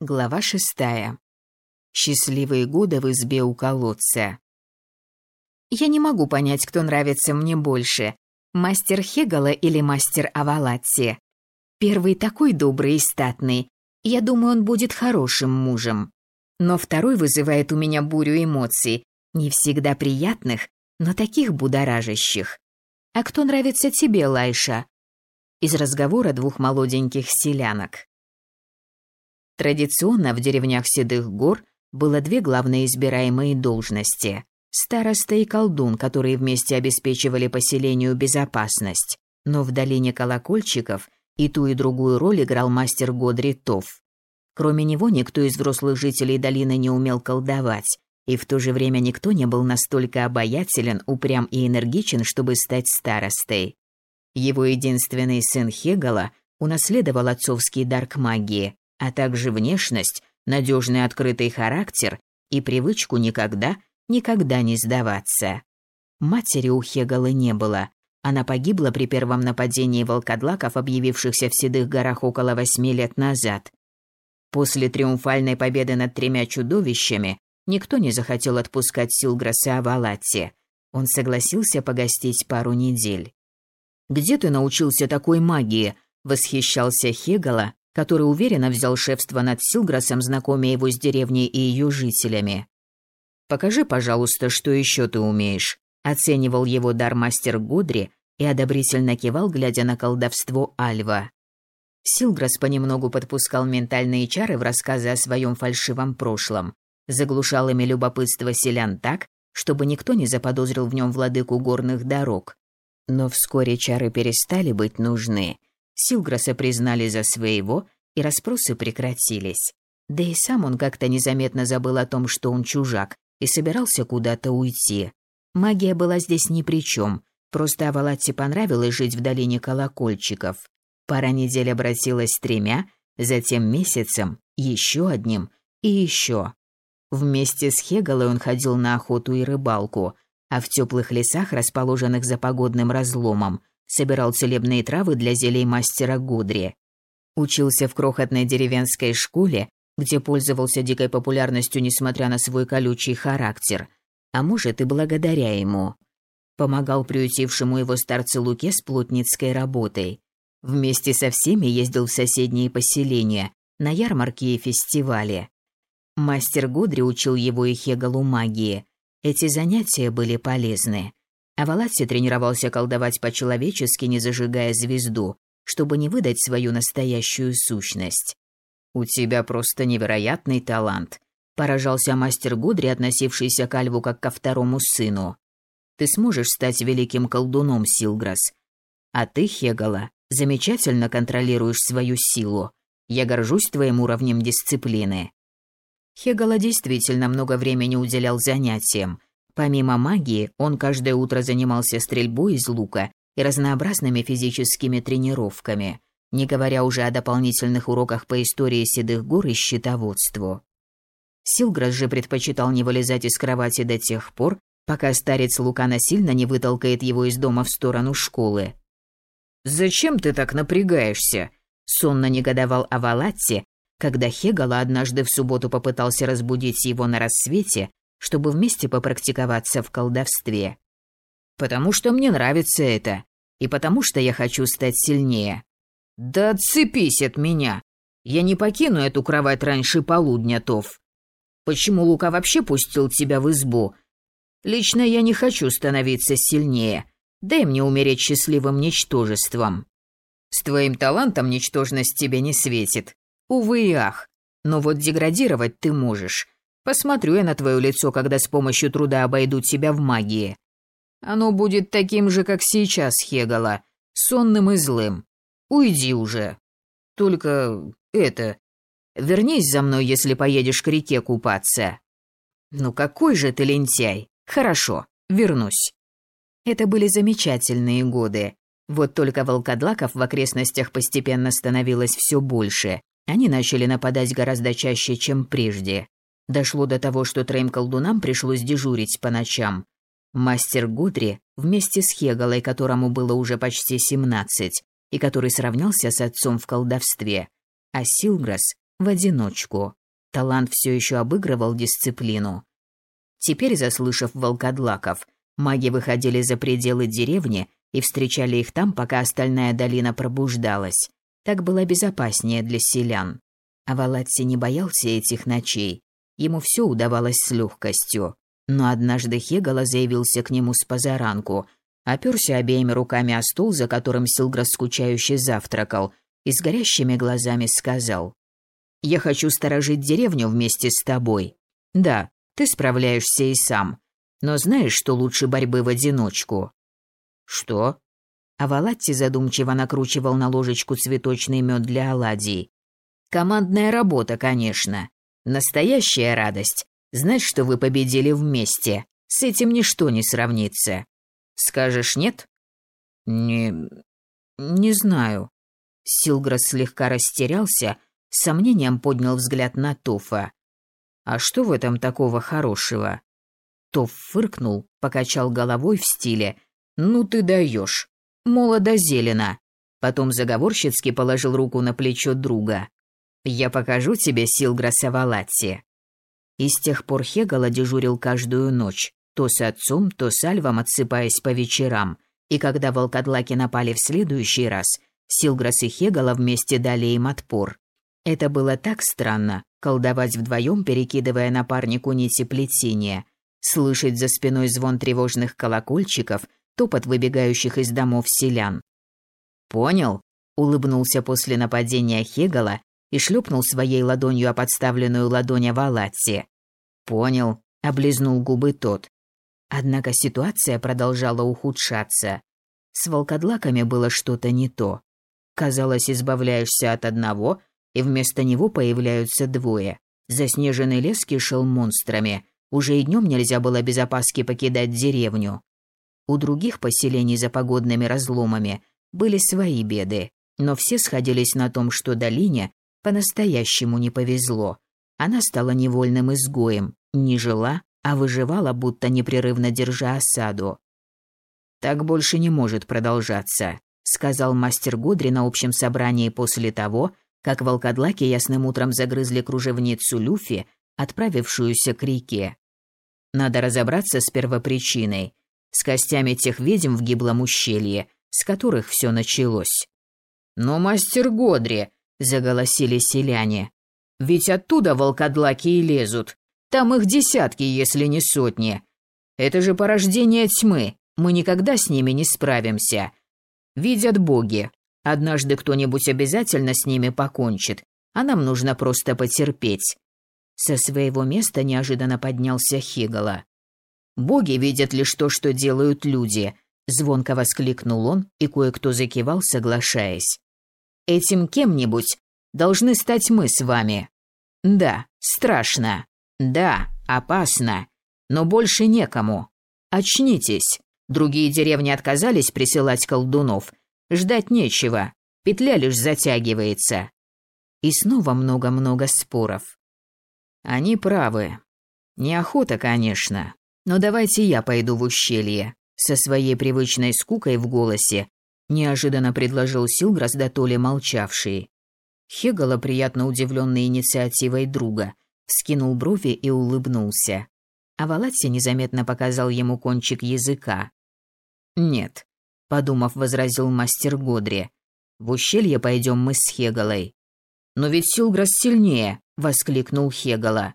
Глава шестая. Счастливые годы в избе у колодца. Я не могу понять, кто нравится мне больше, мастер Хегала или мастер Авалатти. Первый такой добрый и статный. Я думаю, он будет хорошим мужем. Но второй вызывает у меня бурю эмоций, не всегда приятных, но таких будоражащих. А кто нравится тебе, Лайша? Из разговора двух молоденьких селянок. Традиционно в деревнях Седых гор было две главные избираемые должности – староста и колдун, которые вместе обеспечивали поселению безопасность. Но в долине колокольчиков и ту и другую роль играл мастер Годри Тофф. Кроме него никто из взрослых жителей долины не умел колдовать, и в то же время никто не был настолько обаятелен, упрям и энергичен, чтобы стать старостой. Его единственный сын Хегала унаследовал отцовский дар к магии, а также внешность, надежный открытый характер и привычку никогда, никогда не сдаваться. Матери у Хегалы не было. Она погибла при первом нападении волкодлаков, объявившихся в Седых горах около восьми лет назад. После триумфальной победы над тремя чудовищами никто не захотел отпускать Силграса Авалатти. Он согласился погостить пару недель. «Где ты научился такой магии?» – восхищался Хегала, который уверенно взял шефство над Силграсом, знакомя его с деревней и ее жителями. «Покажи, пожалуйста, что еще ты умеешь», — оценивал его дар мастер Гудри и одобрительно кивал, глядя на колдовство Альва. Силграс понемногу подпускал ментальные чары в рассказы о своем фальшивом прошлом, заглушал ими любопытство селян так, чтобы никто не заподозрил в нем владыку горных дорог. Но вскоре чары перестали быть нужны, Силграса признали за своего, и расспросы прекратились. Да и сам он как-то незаметно забыл о том, что он чужак, и собирался куда-то уйти. Магия была здесь ни при чем, просто Авалатте понравилось жить в долине колокольчиков. Пара недель обратилась тремя, затем месяцем, еще одним и еще. Вместе с Хегалой он ходил на охоту и рыбалку, а в теплых лесах, расположенных за погодным разломом, собирал целебные травы для зелий мастера Гудри. Учился в крохотной деревенской школе, где пользовался дикой популярностью, несмотря на свой колючий характер, а может и благодаря ему. Помогал приютившему его старцу Луке с плотницкой работой. Вместе со всеми ездил в соседние поселения, на ярмарки и фестивали. Мастер Гудри учил его и Хегалу магии. Эти занятия были полезны. А Валатси тренировался колдовать по-человечески, не зажигая звезду, чтобы не выдать свою настоящую сущность. «У тебя просто невероятный талант», – поражался мастер Гудри, относившийся к Альву как ко второму сыну. «Ты сможешь стать великим колдуном, Силграс. А ты, Хегала, замечательно контролируешь свою силу. Я горжусь твоим уровнем дисциплины». Хегала действительно много времени уделял занятиям, Помимо магии, он каждое утро занимался стрельбой из лука и разнообразными физическими тренировками, не говоря уже о дополнительных уроках по истории седых гор и счетоводству. Силграс же предпочитал не вылезать из кровати до тех пор, пока старец Лука насильно не вытолкает его из дома в сторону школы. «Зачем ты так напрягаешься?» – сонно негодовал Авалатти, когда Хегала однажды в субботу попытался разбудить его на рассвете чтобы вместе попрактиковаться в колдовстве. Потому что мне нравится это, и потому что я хочу стать сильнее. Да отцепись от меня. Я не покину эту кровать раньше полудня, Тов. Почему Лука вообще пустил тебя в избу? Лично я не хочу становиться сильнее. Дай мне умереть счастливым ничтожеством. С твоим талантом ничтожность тебе не светит. Увы и ах. Но вот деградировать ты можешь. Посмотрю я на твое лицо, когда с помощью труда обойдут тебя в магии. Оно будет таким же, как сейчас, Хегала, сонным и злым. Уйди уже. Только это... Вернись за мной, если поедешь к реке купаться. Ну какой же ты лентяй. Хорошо, вернусь. Это были замечательные годы. Вот только волкодлаков в окрестностях постепенно становилось все больше. Они начали нападать гораздо чаще, чем прежде. Дошло до того, что троим колдунам пришлось дежурить по ночам. Мастер Гудри вместе с Хегалой, которому было уже почти семнадцать, и который сравнялся с отцом в колдовстве, а Силграс в одиночку. Талант все еще обыгрывал дисциплину. Теперь, заслышав волкодлаков, маги выходили за пределы деревни и встречали их там, пока остальная долина пробуждалась. Так было безопаснее для селян. А Валатси не боялся этих ночей. Ему все удавалось с легкостью. Но однажды Хегала заявился к нему с позаранку, оперся обеими руками о стул, за которым Силграс скучающе завтракал, и с горящими глазами сказал. «Я хочу сторожить деревню вместе с тобой. Да, ты справляешься и сам. Но знаешь, что лучше борьбы в одиночку?» «Что?» А Валатти задумчиво накручивал на ложечку цветочный мед для оладий. «Командная работа, конечно. Настоящая радость. Знать, что вы победили вместе. С этим ничто не сравнится. Скажешь нет? Не... не знаю. Силграс слегка растерялся, с сомнением поднял взгляд на Тофа. А что в этом такого хорошего? Тоф фыркнул, покачал головой в стиле «Ну ты даешь, молодо-зелено». Потом заговорщицки положил руку на плечо друга. «Я покажу тебе Силграса Авалатти». И с тех пор Хегала дежурил каждую ночь, то с отцом, то с Альвом отсыпаясь по вечерам. И когда волкодлаки напали в следующий раз, Силграс и Хегала вместе дали им отпор. Это было так странно, колдовать вдвоем, перекидывая напарнику нити плетения, слышать за спиной звон тревожных колокольчиков, топот выбегающих из домов селян. «Понял?» — улыбнулся после нападения Хегала и шлепнул своей ладонью о подставленную ладонь Авалатси. «Понял», — облизнул губы тот. Однако ситуация продолжала ухудшаться. С волкодлаками было что-то не то. Казалось, избавляешься от одного, и вместо него появляются двое. Заснеженный лес кишел монстрами. Уже и днем нельзя было без опаски покидать деревню. У других поселений за погодными разломами были свои беды, но все сходились на том, что долине по-настоящему не повезло. Она стала невольным изгоем, не жила, а выживала, будто непрерывно держа осаду. «Так больше не может продолжаться», — сказал мастер Годри на общем собрании после того, как волкодлаки ясным утром загрызли кружевницу Люфи, отправившуюся к реке. Надо разобраться с первопричиной, с костями тех ведьм в гиблом ущелье, с которых все началось. «Но мастер Годри», заголосили селяне. Ведь оттуда волкодлаки и лезут. Там их десятки, если не сотни. Это же порождение тьмы. Мы никогда с ними не справимся. Видят боги. Однажды кто-нибудь обязательно с ними покончит, а нам нужно просто потерпеть. Со своего места неожиданно поднялся Хигала. Боги видят лишь то, что делают люди, звонко воскликнул он, и кое-кто закивал, соглашаясь. Этим кем-нибудь должны стать мы с вами. Да, страшно. Да, опасно. Но больше некому. Очнитесь. Другие деревни отказались присылать колдунов. Ждать нечего. Петля лишь затягивается. И снова много-много споров. Они правы. Неохота, конечно. Но давайте я пойду в ущелье. Со своей привычной скукой в голосе неожиданно предложил Силграс да то ли молчавший. Хегала, приятно удивленный инициативой друга, вскинул брови и улыбнулся. А Валатси незаметно показал ему кончик языка. «Нет», — подумав, возразил мастер Годри. «В ущелье пойдем мы с Хегалой». «Но ведь Силграс сильнее», — воскликнул Хегала.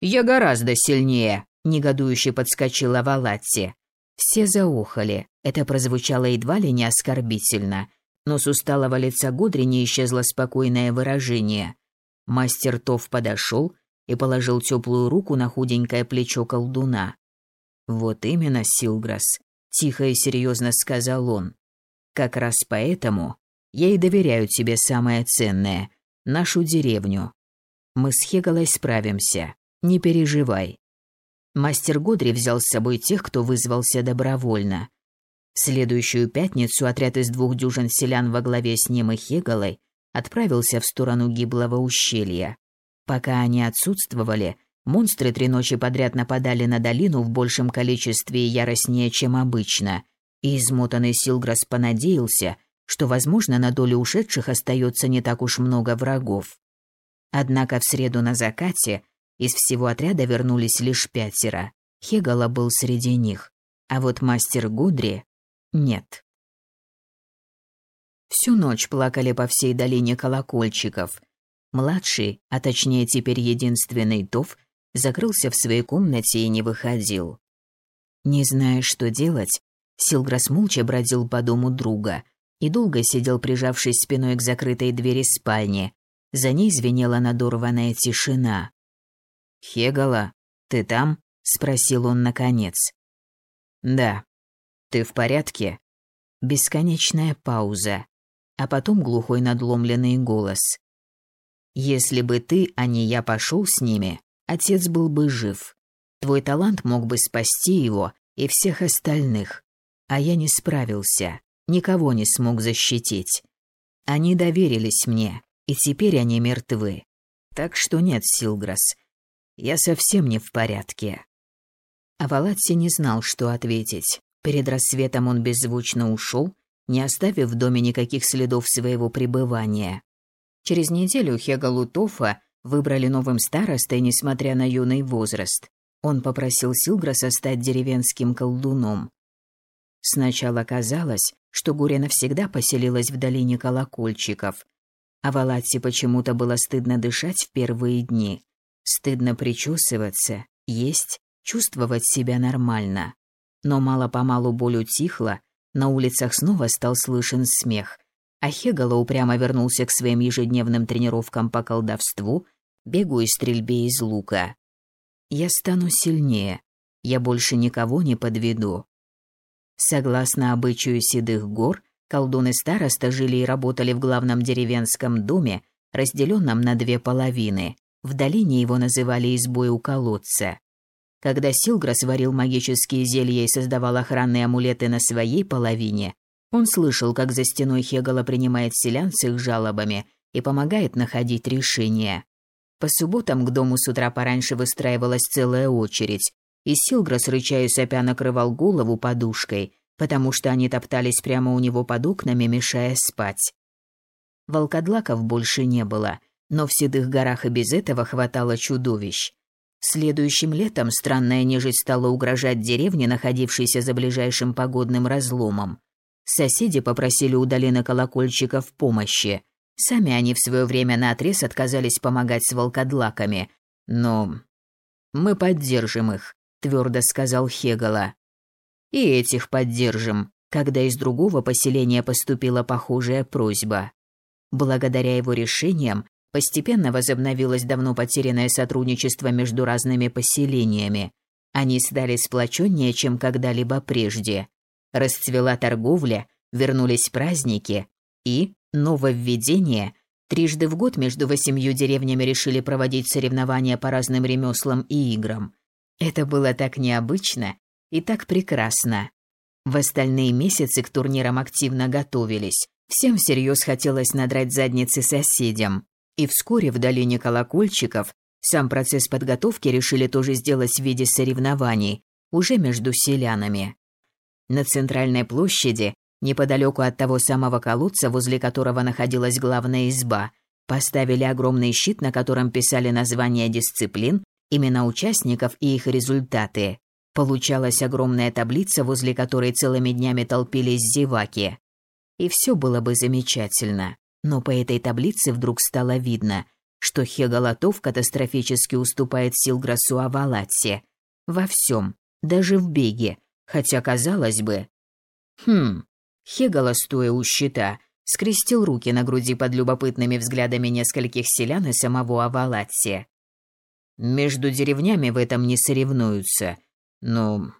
«Я гораздо сильнее», — негодующе подскочила Валатси. Все заухали. Это прозвучало едва ли не оскорбительно, но с усталого лица Гудри не исчезло спокойное выражение. Мастер Тов подошел и положил теплую руку на худенькое плечо колдуна. «Вот именно, Силграс», — тихо и серьезно сказал он. «Как раз поэтому я и доверяю тебе самое ценное — нашу деревню. Мы с Хегалой справимся, не переживай. Мастер Годри взял с собой тех, кто вызвался добровольно. В следующую пятницу отряд из двух дюжин селян во главе с ним и Хеголой отправился в сторону гиблого ущелья. Пока они отсутствовали, монстры три ночи подряд нападали на долину в большем количестве и яростнее, чем обычно, и измотанный Силграс понадеялся, что, возможно, на долю ушедших остается не так уж много врагов. Однако в среду на закате из всего отряда вернулись лишь пятеро. Хегала был среди них, а вот мастер Гудри — нет. Всю ночь плакали по всей долине колокольчиков. Младший, а точнее теперь единственный Тов, закрылся в своей комнате и не выходил. Не зная, что делать, Силграс молча бродил по дому друга и долго сидел, прижавшись спиной к закрытой двери спальни. За ней звенела надорванная тишина. «Хегала, ты там?» — спросил он наконец. «Да. Ты в порядке?» Бесконечная пауза, а потом глухой надломленный голос. «Если бы ты, а не я, пошел с ними, отец был бы жив. Твой талант мог бы спасти его и всех остальных. А я не справился, никого не смог защитить. Они доверились мне, и теперь они мертвы. Так что нет, Силграс, я совсем не в порядке. А Валатси не знал, что ответить. Перед рассветом он беззвучно ушел, не оставив в доме никаких следов своего пребывания. Через неделю Хегалу Тофа выбрали новым старостой, несмотря на юный возраст. Он попросил Силграса стать деревенским колдуном. Сначала казалось, что горе навсегда поселилась в долине колокольчиков, а Валатси почему-то было стыдно дышать в первые дни. Стыдно причесываться, есть, чувствовать себя нормально. Но мало-помалу боль утихла, на улицах снова стал слышен смех, а Хегала упрямо вернулся к своим ежедневным тренировкам по колдовству, бегу и стрельбе из лука. «Я стану сильнее, я больше никого не подведу». Согласно обычаю седых гор, колдуны староста жили и работали в главном деревенском доме, разделенном на две половины. В долине его называли избой у колодца. Когда Силграс варил магические зелья и создавал охранные амулеты на своей половине, он слышал, как за стеной Хегала принимает селян с их жалобами и помогает находить решение. По субботам к дому с утра пораньше выстраивалась целая очередь, и Силграс, рыча и сопя, накрывал голову подушкой, потому что они топтались прямо у него под окнами, мешая спать. Волкодлаков больше не было – но в Седых горах и без этого хватало чудовищ. Следующим летом странная нежить стала угрожать деревне, находившейся за ближайшим погодным разломом. Соседи попросили у долины колокольчиков помощи. Сами они в свое время наотрез отказались помогать с волкодлаками. Но мы поддержим их, твердо сказал Хегала. И этих поддержим, когда из другого поселения поступила похожая просьба. Благодаря его решениям Постепенно возобновилось давно потерянное сотрудничество между разными поселениями. Они стали сплоченнее, чем когда-либо прежде. Расцвела торговля, вернулись праздники и нововведение. Трижды в год между восемью деревнями решили проводить соревнования по разным ремеслам и играм. Это было так необычно и так прекрасно. В остальные месяцы к турнирам активно готовились. Всем всерьез хотелось надрать задницы соседям. И вскоре в долине колокольчиков сам процесс подготовки решили тоже сделать в виде соревнований, уже между селянами. На центральной площади, неподалеку от того самого колодца, возле которого находилась главная изба, поставили огромный щит, на котором писали названия дисциплин, имена участников и их результаты. Получалась огромная таблица, возле которой целыми днями толпились зеваки. И все было бы замечательно. Но по этой таблице вдруг стало видно, что Хеголотов катастрофически уступает Силграсу Авалатсе. Во всем, даже в беге, хотя, казалось бы... Хм, Хегала, стоя у щита, скрестил руки на груди под любопытными взглядами нескольких селян и самого Авалатсе. Между деревнями в этом не соревнуются. Ну,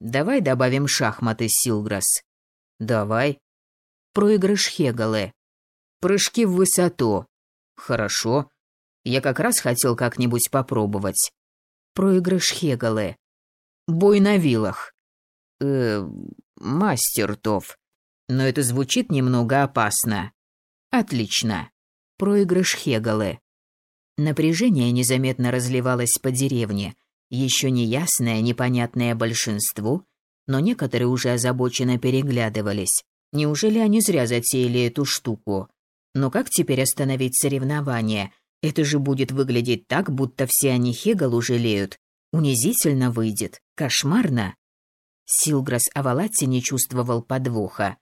давай добавим шахматы, Силграс. Давай. Проигрыш Хегалы. Прыжки в высоту. Хорошо. Я как раз хотел как-нибудь попробовать. Проигрыш Хегалы. Бой на вилах. Э, мастер Тов. Но это звучит немного опасно. Отлично. Проигрыш Хегалы. Напряжение незаметно разливалось по деревне, еще неясное, непонятное большинству, но некоторые уже озабоченно переглядывались. Неужели они зря затеяли эту штуку? Но как теперь остановить соревнования? Это же будет выглядеть так, будто все они Хегалу жалеют. Унизительно выйдет. Кошмарно. Силграс Авалатти не чувствовал подвоха.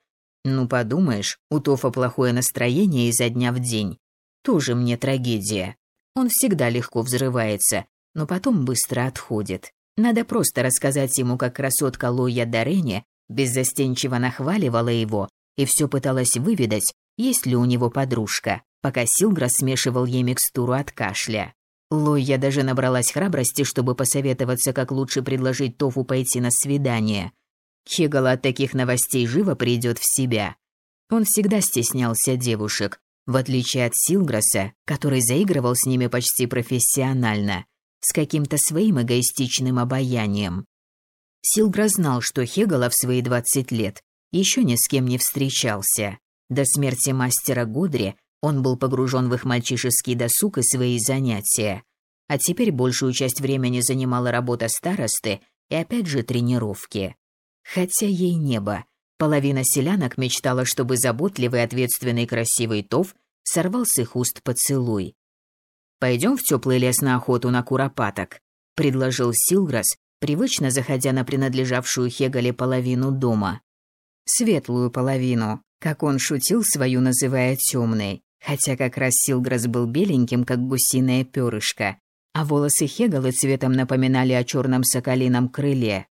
Ну, подумаешь, у Тофа плохое настроение изо дня в день. Тоже мне трагедия. Он всегда легко взрывается, но потом быстро отходит. Надо просто рассказать ему, как красотка Лоя Дорене беззастенчиво нахваливала его и все пыталась выведать, есть ли у него подружка, пока Силграс смешивал ей микстуру от кашля. Лоя даже набралась храбрости, чтобы посоветоваться, как лучше предложить Тофу пойти на свидание. Хегал от таких новостей живо придет в себя. Он всегда стеснялся девушек, в отличие от Силграса, который заигрывал с ними почти профессионально, с каким-то своим эгоистичным обаянием. Силграс знал, что Хегала в свои 20 лет еще ни с кем не встречался. До смерти мастера Гудри он был погружен в их мальчишеский досуг и свои занятия. А теперь большую часть времени занимала работа старосты и опять же тренировки. Хотя ей небо. Половина селянок мечтала, чтобы заботливый, ответственный, красивый Тов сорвал с их уст поцелуй. «Пойдем в теплый лес на охоту на куропаток», — предложил Силграс, привычно заходя на принадлежавшую Хегале половину дома. Светлую половину, как он шутил свою, называя темной, хотя как раз Силграс был беленьким, как гусиное перышко, а волосы Хегалы цветом напоминали о черном соколином крыле.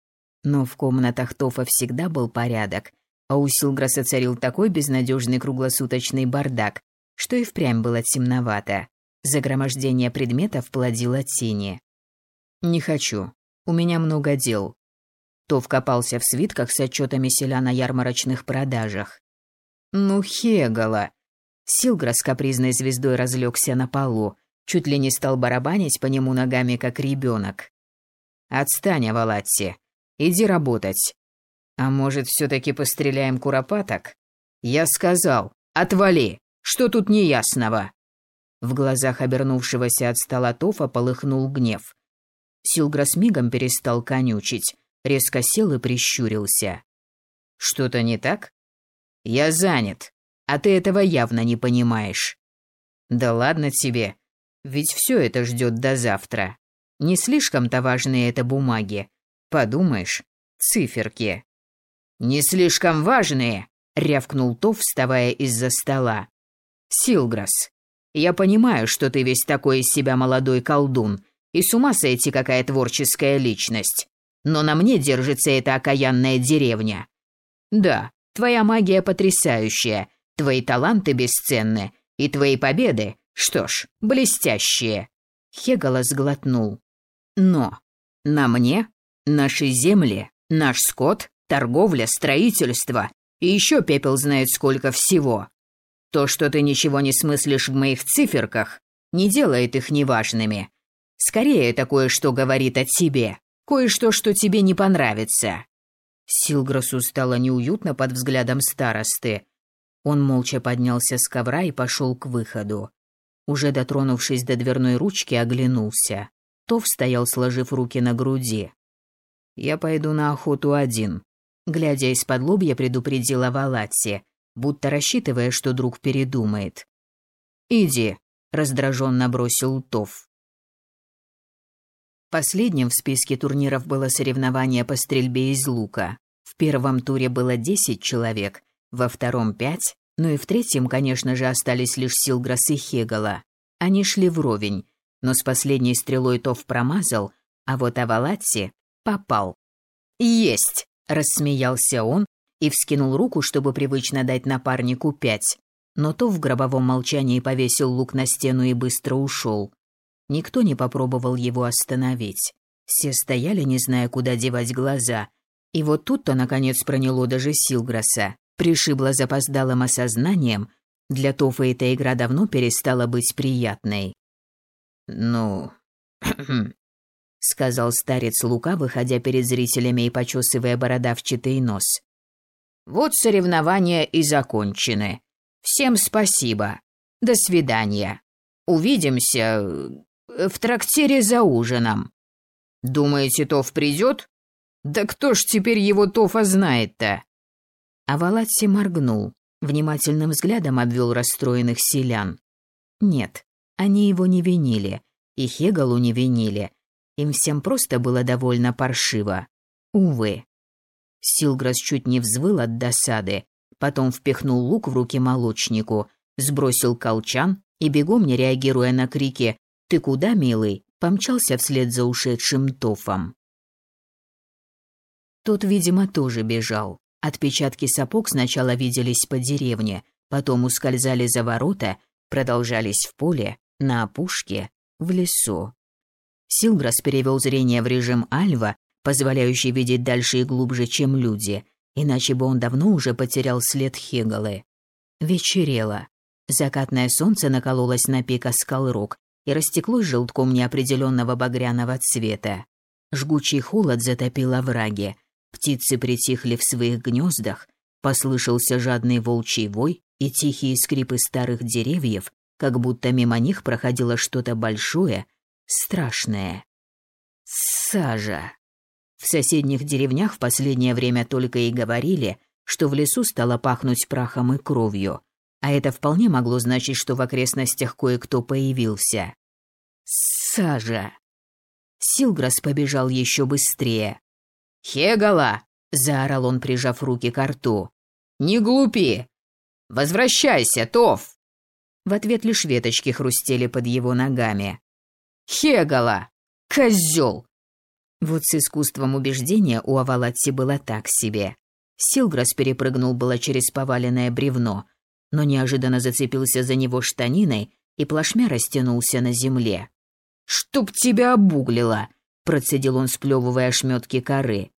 Но в комнатах Тофа всегда был порядок, а у Силграса царил такой безнадежный круглосуточный бардак, что и впрямь было темновато. Загромождение предметов плодило тени. «Не хочу. У меня много дел». Тов копался в свитках с отчетами селян о ярмарочных продажах. «Ну, Хегала!» Силграс капризной звездой разлегся на полу, чуть ли не стал барабанить по нему ногами, как ребенок. «Отстань, Авалатси. Иди работать. А может, все-таки постреляем куропаток? Я сказал, отвали. Что тут неясного? В глазах обернувшегося от стола Тофа полыхнул гнев. Силграс мигом перестал конючить, резко сел и прищурился. Что-то не так? Я занят, а ты этого явно не понимаешь. Да ладно тебе, ведь все это ждет до завтра. Не слишком-то важные это бумаги, Подумаешь, циферки. Не слишком важные, рявкнул Тов, вставая из-за стола. Силграс, я понимаю, что ты весь такой из себя молодой колдун, и с ума сойти какая творческая личность. Но на мне держится эта окаянная деревня. Да, твоя магия потрясающая, твои таланты бесценны, и твои победы, что ж, блестящие. Хегала сглотнул. Но на мне Наши земли, наш скот, торговля, строительство и еще пепел знает сколько всего. То, что ты ничего не смыслишь в моих циферках, не делает их неважными. Скорее, такое что говорит о тебе, кое-что, что тебе не понравится». Силграсу стало неуютно под взглядом старосты. Он молча поднялся с ковра и пошел к выходу. Уже дотронувшись до дверной ручки, оглянулся. Тов стоял, сложив руки на груди. Я пойду на охоту один. Глядя из-под лобья, предупредила Валатси, будто рассчитывая, что друг передумает. «Иди», — раздраженно бросил Тов. Последним в списке турниров было соревнование по стрельбе из лука. В первом туре было 10 человек, во втором — 5, ну и в третьем, конечно же, остались лишь Силграс и Хегала. Они шли вровень, но с последней стрелой Тов промазал, а вот Авалатси Попал. Есть, рассмеялся он и вскинул руку, чтобы привычно дать напарнику пять. Но то в гробовом молчании повесил лук на стену и быстро ушел. Никто не попробовал его остановить. Все стояли, не зная, куда девать глаза. И вот тут-то, наконец, проняло даже Силграса. Пришибло запоздалым осознанием. Для Тофа эта игра давно перестала быть приятной. «Ну, сказал старец Лука, выходя перед зрителями и почесывая бородавчатый нос. Вот соревнования и закончены. Всем спасибо. До свидания. Увидимся в трактире за ужином. Думаете, Тоф придет? Да кто ж теперь его Тофа знает-то? А Валатси моргнул, внимательным взглядом обвел расстроенных селян. Нет, Они его не винили, и Хегалу не винили. Им всем просто было довольно паршиво. Увы. Силграс чуть не взвыл от досады, потом впихнул лук в руки молочнику, сбросил колчан и, бегом не реагируя на крики «Ты куда, милый?», помчался вслед за ушедшим Тофом. Тот, видимо, тоже бежал. Отпечатки сапог сначала виделись по деревне, потом ускользали за ворота, продолжались в поле, на опушке, в лесу. Силграс перевел зрение в режим Альва, позволяющий видеть дальше и глубже, чем люди, иначе бы он давно уже потерял след Хегалы. Вечерело. Закатное солнце накололось на пик скалрок и растеклось желтком неопределенного багряного цвета. Жгучий холод затопил овраги. Птицы притихли в своих гнездах, послышался жадный волчий вой и тихие скрипы старых деревьев, как будто мимо них проходило что-то большое, страшное. Сажа. В соседних деревнях в последнее время только и говорили, что в лесу стало пахнуть прахом и кровью, а это вполне могло значить, что в окрестностях кое-кто появился. Сажа. Силграс побежал еще быстрее. «Хегала!» — заорал он, прижав руки к рту. «Не глупи! Возвращайся, Тов!» В ответ лишь веточки хрустели под его ногами. «Хегала! Козел!» Вот с искусством убеждения у Авалатти было так себе. Силграс перепрыгнул было через поваленное бревно, но неожиданно зацепился за него штаниной и плашмя растянулся на земле. «Чтоб тебя обуглило!» — процедил он, сплевывая ошметки коры.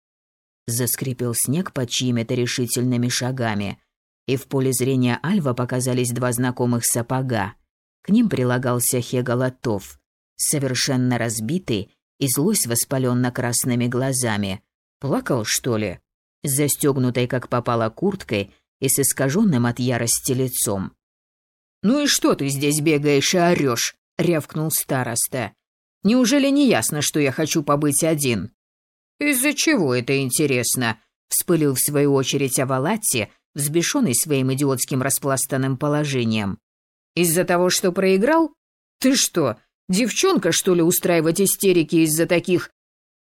Заскрипел снег под чьими-то решительными шагами, и в поле зрения Альва показались два знакомых сапога. К ним прилагался Хегалатов, совершенно разбитый и злой воспаленно-красными глазами. Плакал, что ли? Застегнутой, как попало, курткой и с искаженным от ярости лицом. «Ну и что ты здесь бегаешь и орешь?» — рявкнул староста. «Неужели не ясно, что я хочу побыть один?» «Из-за чего это интересно?» — вспылил в свою очередь Авалатти, взбешенный своим идиотским распластанным положением. «Из-за того, что проиграл? Ты что, девчонка, что ли, устраивать истерики из-за таких...»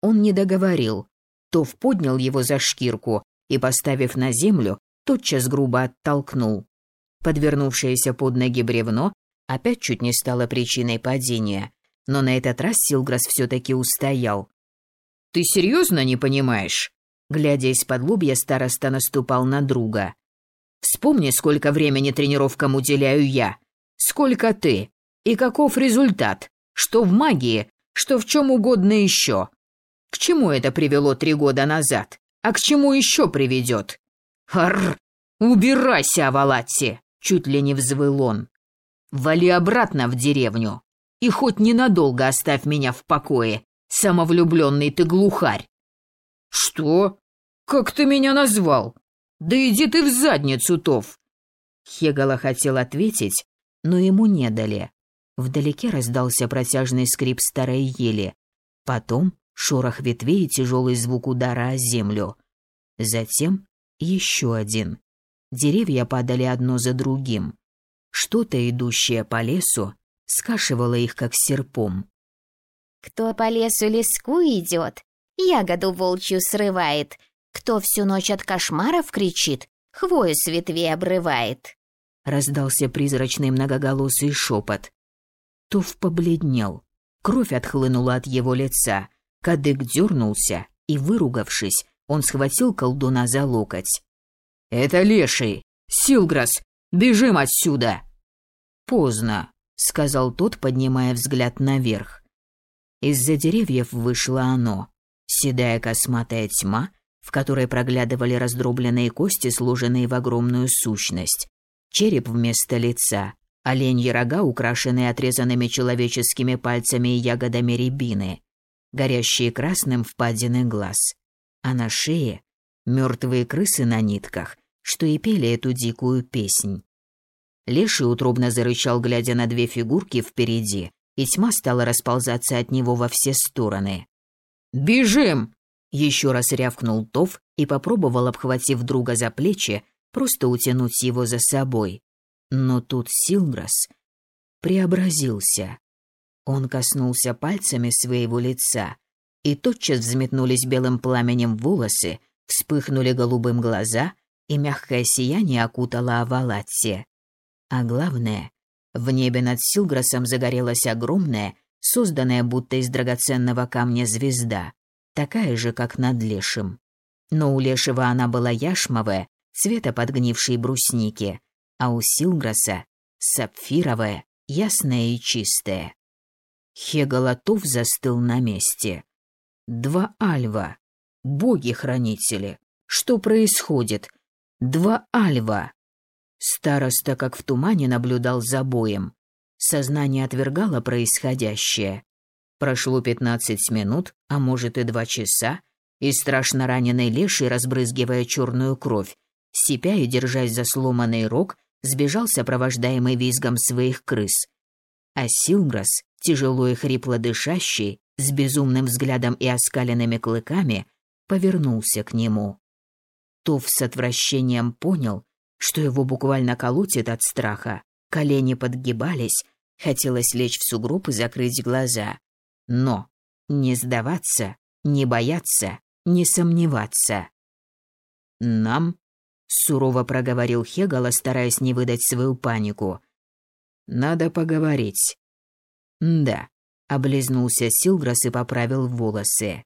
Он не договорил. Тов поднял его за шкирку и, поставив на землю, тотчас грубо оттолкнул. Подвернувшееся под ноги бревно опять чуть не стало причиной падения, но на этот раз Силграс все-таки устоял. «Ты серьезно не понимаешь?» Глядя из-под лобья, староста наступал на друга. «Вспомни, сколько времени тренировкам уделяю я. Сколько ты. И каков результат. Что в магии, что в чем угодно еще. К чему это привело три года назад? А к чему еще приведет? Арр! Убирайся, Авалатси! Чуть ли не взвыл он. Вали обратно в деревню. И хоть ненадолго оставь меня в покое, самовлюбленный ты глухарь. Что? Как ты меня назвал? Да иди ты в задницу, Тов. Хегала хотел ответить, но ему не дали. Вдалеке раздался протяжный скрип старой ели. Потом шорох ветвей и тяжелый звук удара о землю. Затем еще один. Деревья падали одно за другим. Что-то, идущее по лесу, скашивало их, как серпом. «Кто по лесу леску идет, ягоду волчью срывает. Кто всю ночь от кошмаров кричит, хвою с ветвей обрывает». Раздался призрачный многоголосый шепот. Туф побледнел. Кровь отхлынула от его лица. Кадык дернулся, и, выругавшись, он схватил колдуна за локоть. «Это леший! Силграс! Бежим отсюда!» «Поздно», — сказал тот, поднимая взгляд наверх. Из-за деревьев вышло оно. Седая косматая тьма, в которой проглядывали раздробленные кости, сложенные в огромную сущность. Череп вместо лица, оленьи рога, украшенные отрезанными человеческими пальцами и ягодами рябины, горящие красным впадины глаз — а на шее мертвые крысы на нитках, что и пели эту дикую песнь. Леший утробно зарычал, глядя на две фигурки впереди, и тьма стала расползаться от него во все стороны. «Бежим!» — еще раз рявкнул Тов и попробовал, обхватив друга за плечи, просто утянуть его за собой. Но тут Силграс... преобразился. Он коснулся пальцами своего лица, и тотчас взметнулись белым пламенем волосы, вспыхнули голубым глаза, и мягкое сияние окутало Авалатси. А главное, в небе над Силграсом загорелась огромная, созданная будто из драгоценного камня звезда, такая же, как над Лешим. Но у Лешего она была яшмовая, цвета подгнившей брусники, а у Силграса — сапфировая, ясная и чистая. Хеголотов застыл на месте. Два альва. Боги-хранители. Что происходит? Два альва. Староста, как в тумане, наблюдал за боем. Сознание отвергало происходящее. Прошло пятнадцать минут, а может и два часа, и страшно раненый леший, разбрызгивая черную кровь, сипя и держась за сломанный рог, сбежал сопровождаемый визгом своих крыс. А Силграс, тяжело и хрипло дышащий, с безумным взглядом и оскаленными клыками, повернулся к нему. Тов с отвращением понял, что его буквально колотит от страха. Колени подгибались, хотелось лечь в сугроб и закрыть глаза. Но не сдаваться, не бояться, не сомневаться. «Нам?» — сурово проговорил Хегала, стараясь не выдать свою панику. «Надо поговорить». «Да», — облизнулся Силграс и поправил волосы.